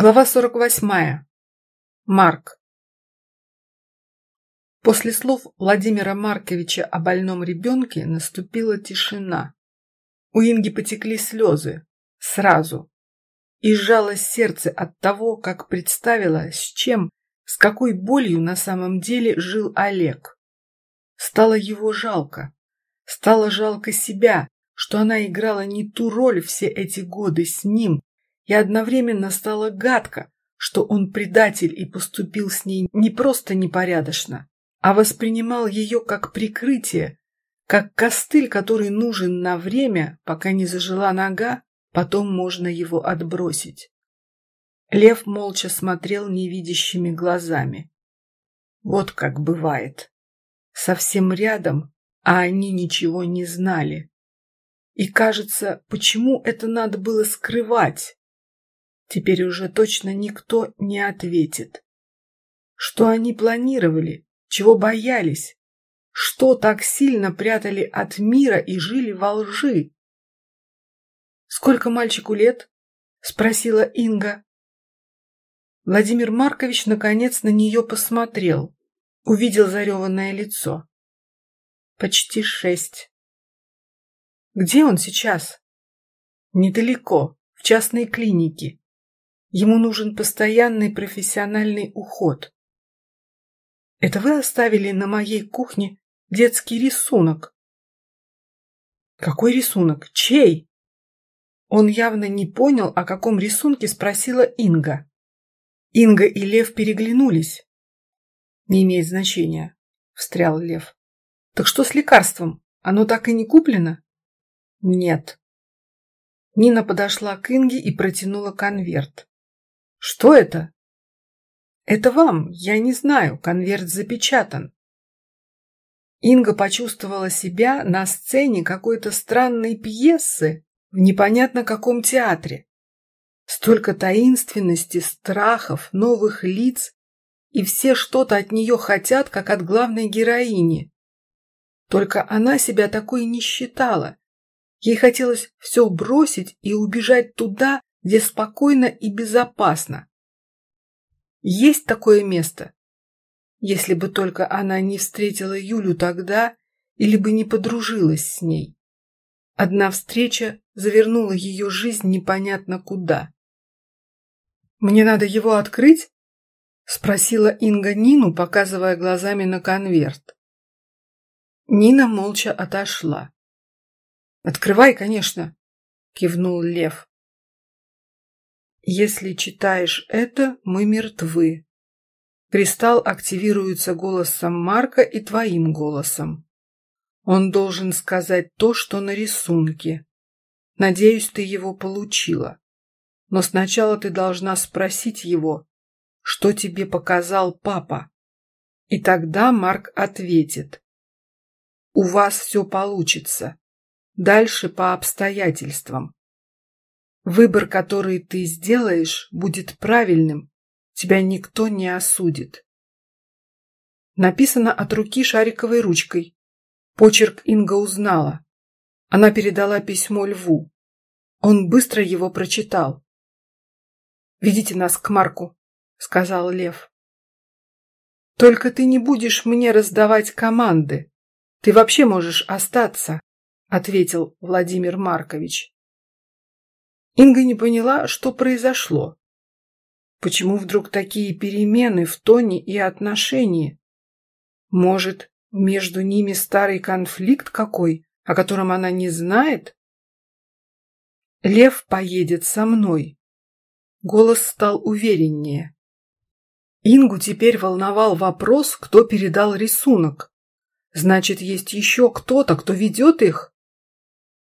Глава 48. Марк. После слов Владимира Марковича о больном ребенке наступила тишина. У Инги потекли слезы. Сразу. И сжалось сердце от того, как представила, с чем, с какой болью на самом деле жил Олег. Стало его жалко. Стало жалко себя, что она играла не ту роль все эти годы с ним, и одновременно стало гадко, что он предатель и поступил с ней не просто непорядочно, а воспринимал ее как прикрытие, как костыль, который нужен на время, пока не зажила нога, потом можно его отбросить. Лев молча смотрел невидящими глазами. Вот как бывает. Совсем рядом, а они ничего не знали. И кажется, почему это надо было скрывать? Теперь уже точно никто не ответит. Что они планировали? Чего боялись? Что так сильно прятали от мира и жили во лжи? «Сколько мальчику лет?» — спросила Инга. Владимир Маркович наконец на нее посмотрел, увидел зареванное лицо. «Почти шесть». «Где он сейчас?» «Недалеко, в частной клинике. Ему нужен постоянный профессиональный уход. Это вы оставили на моей кухне детский рисунок? Какой рисунок? Чей? Он явно не понял, о каком рисунке спросила Инга. Инга и Лев переглянулись. Не имеет значения, встрял Лев. Так что с лекарством? Оно так и не куплено? Нет. Нина подошла к Инге и протянула конверт. Что это? Это вам, я не знаю, конверт запечатан. Инга почувствовала себя на сцене какой-то странной пьесы в непонятно каком театре. Столько таинственности, страхов, новых лиц, и все что-то от нее хотят, как от главной героини. Только она себя такой не считала. Ей хотелось все бросить и убежать туда, где спокойно и безопасно. Есть такое место. Если бы только она не встретила Юлю тогда или бы не подружилась с ней. Одна встреча завернула ее жизнь непонятно куда. «Мне надо его открыть?» — спросила Инга Нину, показывая глазами на конверт. Нина молча отошла. «Открывай, конечно», — кивнул Лев. Если читаешь это, мы мертвы. Кристалл активируется голосом Марка и твоим голосом. Он должен сказать то, что на рисунке. Надеюсь, ты его получила. Но сначала ты должна спросить его, что тебе показал папа. И тогда Марк ответит. У вас все получится. Дальше по обстоятельствам. Выбор, который ты сделаешь, будет правильным. Тебя никто не осудит. Написано от руки шариковой ручкой. Почерк Инга узнала. Она передала письмо Льву. Он быстро его прочитал. «Ведите нас к Марку», — сказал Лев. «Только ты не будешь мне раздавать команды. Ты вообще можешь остаться», — ответил Владимир Маркович. Инга не поняла, что произошло. Почему вдруг такие перемены в тоне и отношении? Может, между ними старый конфликт какой, о котором она не знает? Лев поедет со мной. Голос стал увереннее. Ингу теперь волновал вопрос, кто передал рисунок. Значит, есть еще кто-то, кто ведет их?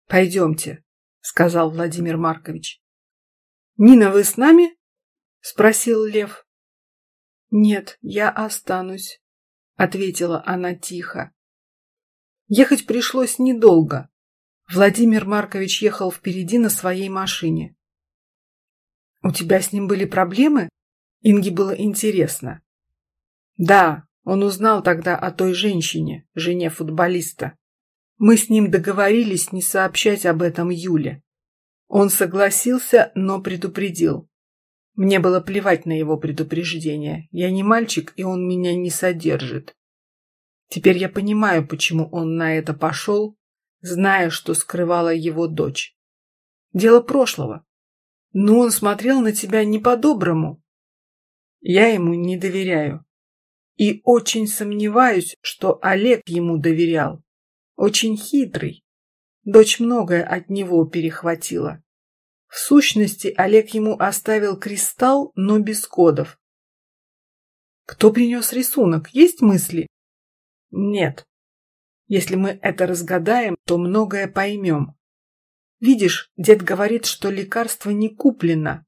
Пойдемте. — сказал Владимир Маркович. «Нина, вы с нами?» — спросил Лев. «Нет, я останусь», — ответила она тихо. Ехать пришлось недолго. Владимир Маркович ехал впереди на своей машине. «У тебя с ним были проблемы?» Инге было интересно. «Да, он узнал тогда о той женщине, жене футболиста. Мы с ним договорились не сообщать об этом Юле. Он согласился, но предупредил. Мне было плевать на его предупреждение. Я не мальчик, и он меня не содержит. Теперь я понимаю, почему он на это пошел, зная, что скрывала его дочь. Дело прошлого. Но он смотрел на тебя не по-доброму. Я ему не доверяю. И очень сомневаюсь, что Олег ему доверял. Очень хитрый. Дочь многое от него перехватила. В сущности, Олег ему оставил кристалл, но без кодов. Кто принес рисунок? Есть мысли? Нет. Если мы это разгадаем, то многое поймем. Видишь, дед говорит, что лекарство не куплено.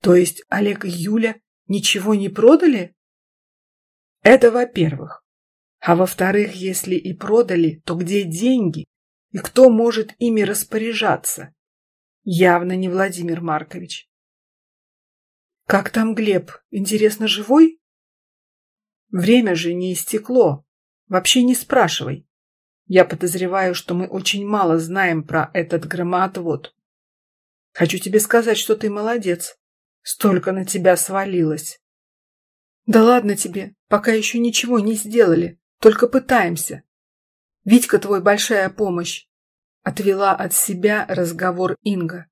То есть Олег и Юля ничего не продали? Это во-первых. А во-вторых, если и продали, то где деньги? И кто может ими распоряжаться? Явно не Владимир Маркович. Как там Глеб? Интересно, живой? Время же не истекло. Вообще не спрашивай. Я подозреваю, что мы очень мало знаем про этот громоотвод. Хочу тебе сказать, что ты молодец. Столько на тебя свалилось. Да ладно тебе, пока еще ничего не сделали. Только пытаемся. Витька твой большая помощь. Отвела от себя разговор Инга.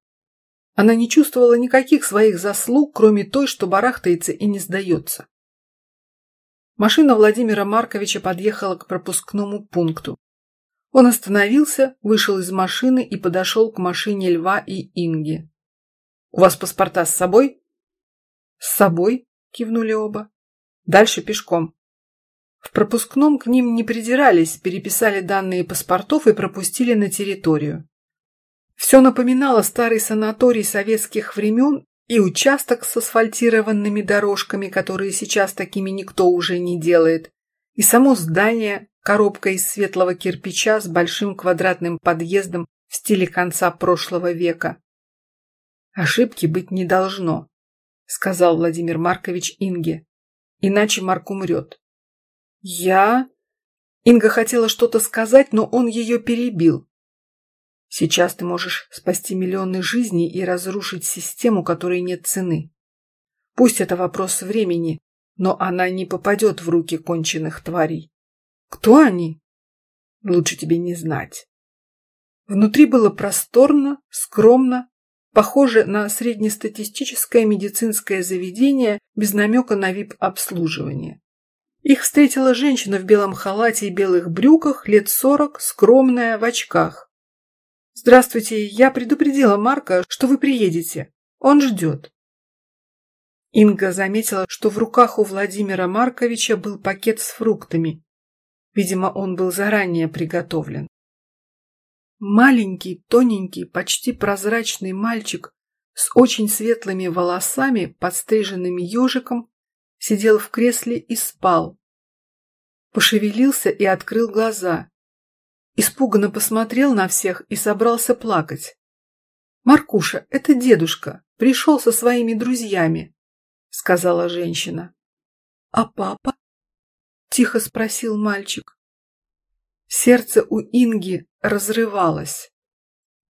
Она не чувствовала никаких своих заслуг, кроме той, что барахтается и не сдается. Машина Владимира Марковича подъехала к пропускному пункту. Он остановился, вышел из машины и подошел к машине Льва и Инги. «У вас паспорта с собой?» «С собой», – кивнули оба. «Дальше пешком». В пропускном к ним не придирались, переписали данные паспортов и пропустили на территорию. Все напоминало старый санаторий советских времен и участок с асфальтированными дорожками, которые сейчас такими никто уже не делает, и само здание, коробка из светлого кирпича с большим квадратным подъездом в стиле конца прошлого века. «Ошибки быть не должно», — сказал Владимир Маркович Инге, — «иначе Марк умрет». «Я...» Инга хотела что-то сказать, но он ее перебил. «Сейчас ты можешь спасти миллионы жизней и разрушить систему, которой нет цены. Пусть это вопрос времени, но она не попадет в руки конченых тварей. Кто они? Лучше тебе не знать». Внутри было просторно, скромно, похоже на среднестатистическое медицинское заведение без намека на вип-обслуживание. Их встретила женщина в белом халате и белых брюках, лет сорок, скромная, в очках. «Здравствуйте, я предупредила Марка, что вы приедете. Он ждет». Инга заметила, что в руках у Владимира Марковича был пакет с фруктами. Видимо, он был заранее приготовлен. Маленький, тоненький, почти прозрачный мальчик с очень светлыми волосами, подстриженными ежиком, сидел в кресле и спал. Пошевелился и открыл глаза. Испуганно посмотрел на всех и собрался плакать. «Маркуша, это дедушка, пришел со своими друзьями», — сказала женщина. «А папа?» — тихо спросил мальчик. Сердце у Инги разрывалось.